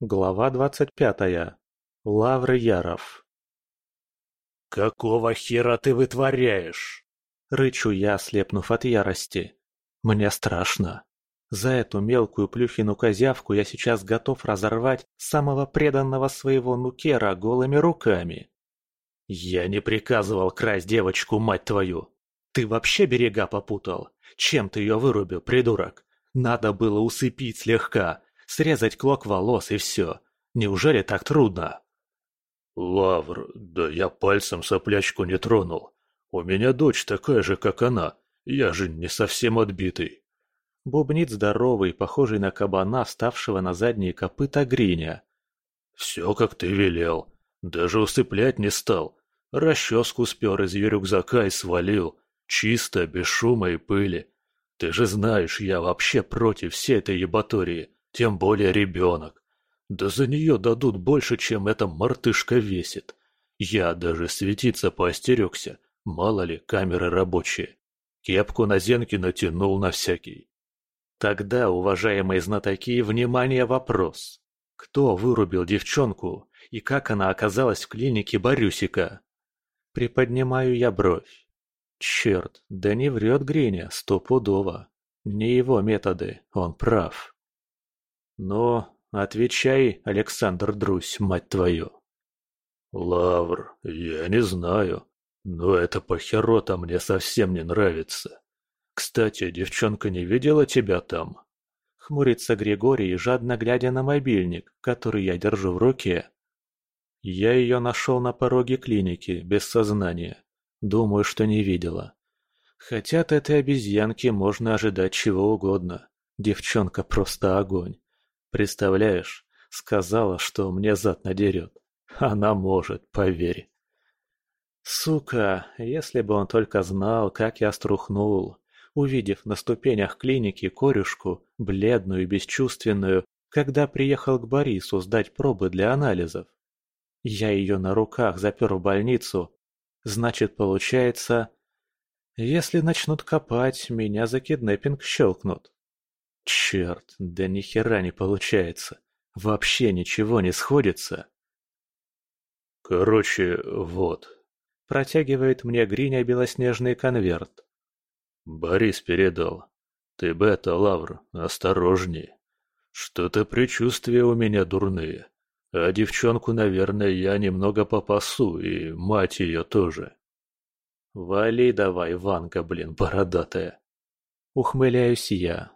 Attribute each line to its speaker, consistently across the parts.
Speaker 1: Глава двадцать пятая. Лавр Яров.
Speaker 2: «Какого хера ты вытворяешь?»
Speaker 1: Рычу я, слепнув от ярости. Мне страшно. За эту мелкую плюхину козявку я сейчас готов разорвать самого преданного своего нукера голыми руками.
Speaker 2: «Я не приказывал красть девочку, мать твою! Ты вообще берега попутал? Чем ты ее вырубил, придурок? Надо было усыпить слегка, срезать клок волос и все. Неужели так трудно?»
Speaker 3: «Лавр, да я пальцем соплячку не тронул. У меня дочь такая же, как она. Я же не совсем отбитый».
Speaker 1: Бубнит здоровый, похожий на кабана, вставшего на задние копыта Гриня.
Speaker 3: «Все, как ты велел. Даже усыплять не стал. Расческу спер из ее рюкзака и свалил. Чисто, без шума и пыли. Ты же знаешь, я вообще против всей этой ебатории, тем более ребенок. Да за нее дадут больше, чем эта мартышка весит. Я даже светиться поостерегся, мало ли, камеры рабочие. Кепку на зенки натянул на всякий.
Speaker 1: Тогда, уважаемые знатоки, внимание вопрос. Кто вырубил девчонку и как она оказалась в клинике Борюсика? Приподнимаю я бровь. Черт, да не врет Гриня, стопудово. Не его методы, он прав. Но отвечай, Александр Друсь, мать твою.
Speaker 3: Лавр, я не знаю, но эта похерота мне совсем не нравится. Кстати, девчонка не видела тебя там?
Speaker 1: Хмурится Григорий, жадно глядя на мобильник, который я держу в руке. Я ее нашел на пороге клиники, без сознания. Думаю, что не видела. Хотя от этой обезьянки можно ожидать чего угодно. Девчонка просто огонь. Представляешь, сказала, что мне зад надерет. Она может, поверь. Сука, если бы он только знал, как я струхнул, увидев на ступенях клиники корюшку, бледную и бесчувственную, когда приехал к Борису сдать пробы для анализов. Я ее на руках запер в больницу, Значит, получается... Если начнут копать, меня за киднеппинг щелкнут. Черт, да ни хера не получается. Вообще ничего не сходится.
Speaker 3: Короче, вот.
Speaker 1: Протягивает мне Гриня белоснежный конверт.
Speaker 3: Борис передал. Ты бета, Лавр, осторожней. Что-то предчувствия у меня дурные. А девчонку, наверное, я немного попасу, и мать ее тоже.
Speaker 1: Вали давай, Ванка, блин, бородатая. Ухмыляюсь я.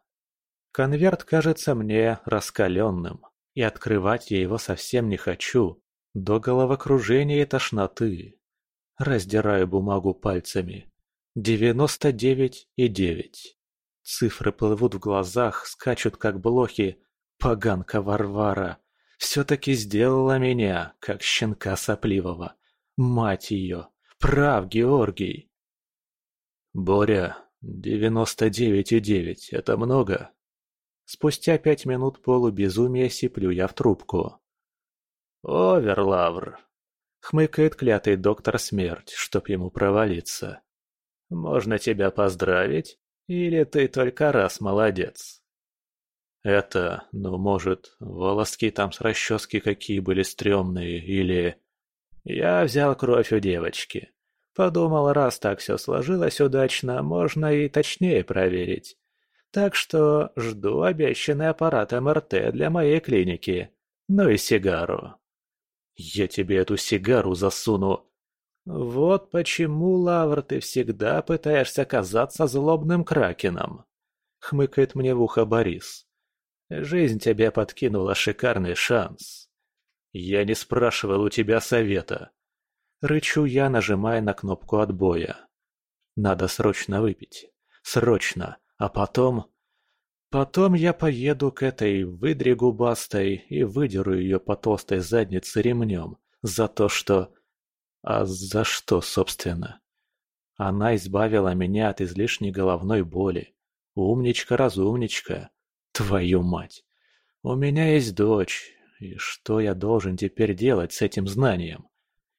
Speaker 1: Конверт кажется мне раскаленным, и открывать я его совсем не хочу, до головокружения и тошноты. Раздираю бумагу пальцами. Девяносто девять и девять. Цифры плывут в глазах, скачут как блохи. Поганка Варвара. Все-таки сделала меня, как щенка сопливого. Мать ее! Прав, Георгий! Боря, девяносто девять и девять, это много? Спустя пять минут полубезумия сиплю я в трубку. «Оверлавр!» — хмыкает клятый доктор смерть, чтоб ему провалиться. «Можно тебя поздравить? Или ты только раз молодец?» Это, ну, может, волоски там с расчески какие были стрёмные, или... Я взял кровь у девочки. Подумал, раз так все сложилось удачно, можно и точнее проверить. Так что жду обещанный аппарат МРТ для моей клиники. Ну и сигару. Я тебе эту сигару засуну. Вот почему, Лавр, ты всегда пытаешься казаться злобным кракеном. Хмыкает мне в ухо Борис. Жизнь тебе подкинула шикарный шанс. Я не спрашивал у тебя совета. Рычу я, нажимая на кнопку отбоя. Надо срочно выпить. Срочно. А потом... Потом я поеду к этой выдре губастой и выдеру ее по толстой заднице ремнем за то, что... А за что, собственно? Она избавила меня от излишней головной боли. Умничка-разумничка. Твою мать! У меня есть дочь, и что я должен теперь делать с этим знанием?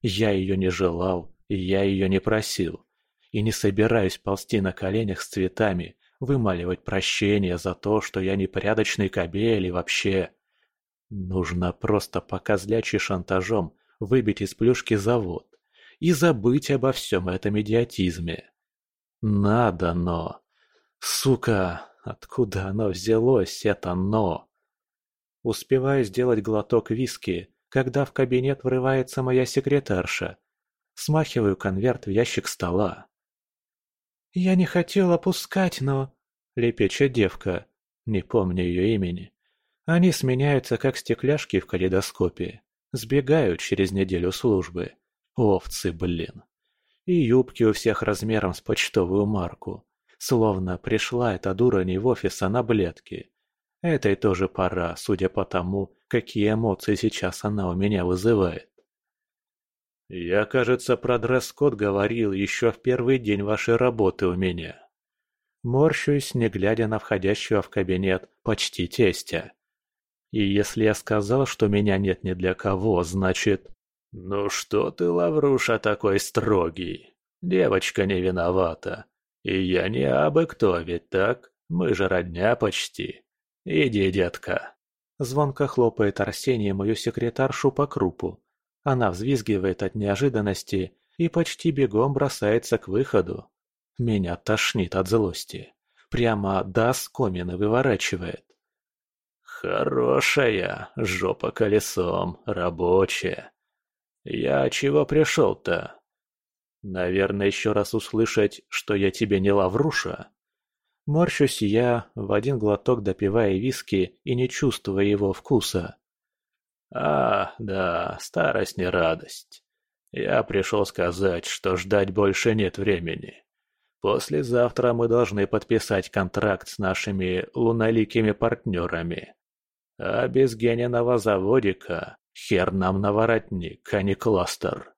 Speaker 1: Я ее не желал, и я ее не просил. И не собираюсь ползти на коленях с цветами, вымаливать прощение за то, что я непорядочный кобель и вообще... Нужно просто показлячий шантажом выбить из плюшки завод и забыть обо всем этом идиотизме. Надо, но... Сука, откуда оно взялось, это «но»? Успеваю сделать глоток виски, когда в кабинет врывается моя секретарша. Смахиваю конверт в ящик стола. «Я не хотела пускать, но...» — лепечет девка. Не помню ее имени. Они сменяются, как стекляшки в калейдоскопе. Сбегают через неделю службы. Овцы, блин. И юбки у всех размером с почтовую марку. Словно пришла эта дура не в офис, а на бледки. Этой тоже пора, судя по тому, какие эмоции сейчас она у меня вызывает. Я, кажется, про дресс-код говорил еще в первый день вашей работы у меня. Морщусь, не глядя на входящего в кабинет почти тестя. И если я сказал, что меня нет ни для кого, значит... «Ну что ты, Лавруша, такой строгий? Девочка не виновата. И я не абы кто, ведь так? Мы же родня почти. Иди, детка». Звонко хлопает Арсений мою секретаршу по крупу. Она взвизгивает от неожиданности и почти бегом бросается к выходу. Меня тошнит от злости. Прямо до оскомины выворачивает. Хорошая, жопа колесом, рабочая. Я чего пришел-то? Наверное, еще раз услышать, что я тебе не лавруша. Морщусь я, в один глоток допивая виски и не чувствуя его вкуса. А, да, старость не радость. Я пришел сказать, что ждать больше нет времени. Послезавтра мы должны подписать контракт с нашими луноликими партнерами. А без Гениного заводика хер нам на воротник, а не кластер.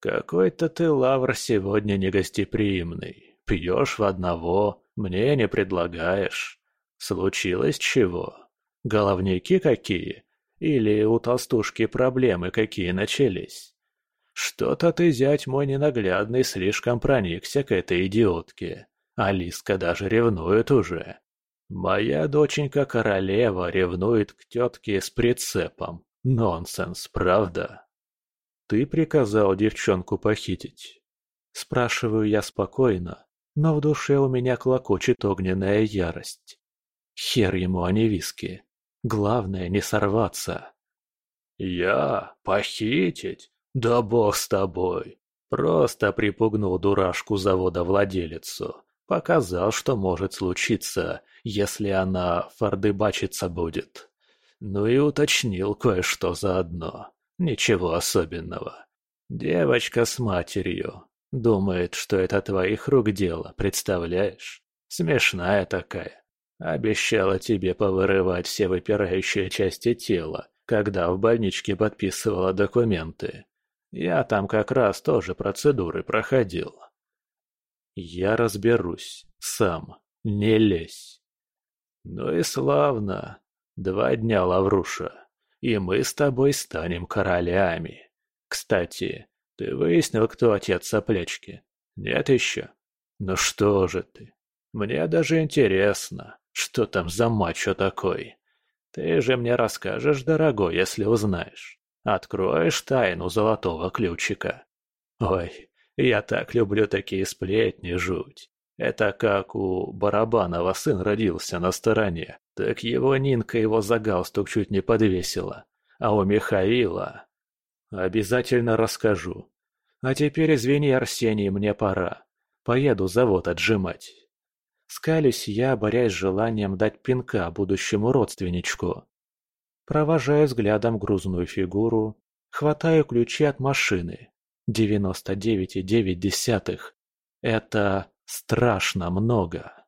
Speaker 1: Какой-то ты, Лавр, сегодня негостеприимный. Пьешь в одного, мне не предлагаешь. Случилось чего? Головники какие? Или у толстушки проблемы какие начались? Что-то ты, зять мой ненаглядный, слишком проникся к этой идиотке. Алиска даже ревнует уже. Моя доченька королева ревнует к тетке с прицепом. Нонсенс, правда? Ты приказал девчонку похитить? Спрашиваю я спокойно, но в душе у меня клокочет огненная ярость. Хер ему, а не виски. Главное не сорваться. «Я? Похитить? Да бог с тобой!» Просто припугнул дурашку завода-владелицу. Показал, что может случиться, если она фордыбачиться будет. Ну и уточнил кое-что заодно. Ничего особенного. Девочка с матерью. Думает, что это твоих рук дело, представляешь? Смешная такая. Обещала тебе повырывать все выпирающие части тела, когда в больничке подписывала документы. Я там как раз тоже процедуры проходил. Я разберусь. Сам. Не лезь. Ну и славно. Два дня, Лавруша. И мы с тобой станем королями. Кстати, ты выяснил, кто отец соплячки? Нет еще? Ну что же ты? Мне даже интересно. Что там за мачо такой? Ты же мне расскажешь, дорогой, если узнаешь. Откроешь тайну золотого ключика. Ой, я так люблю такие сплетни, жуть. Это как у Барабанова сын родился на стороне, так его Нинка его за галстук чуть не подвесила. А у Михаила... Обязательно расскажу. А теперь извини, Арсений, мне пора. Поеду завод отжимать. Скалюсь я, борясь с желанием дать пинка будущему родственничку. Провожаю взглядом грузную фигуру, хватаю ключи от машины. 99,9. Это страшно много.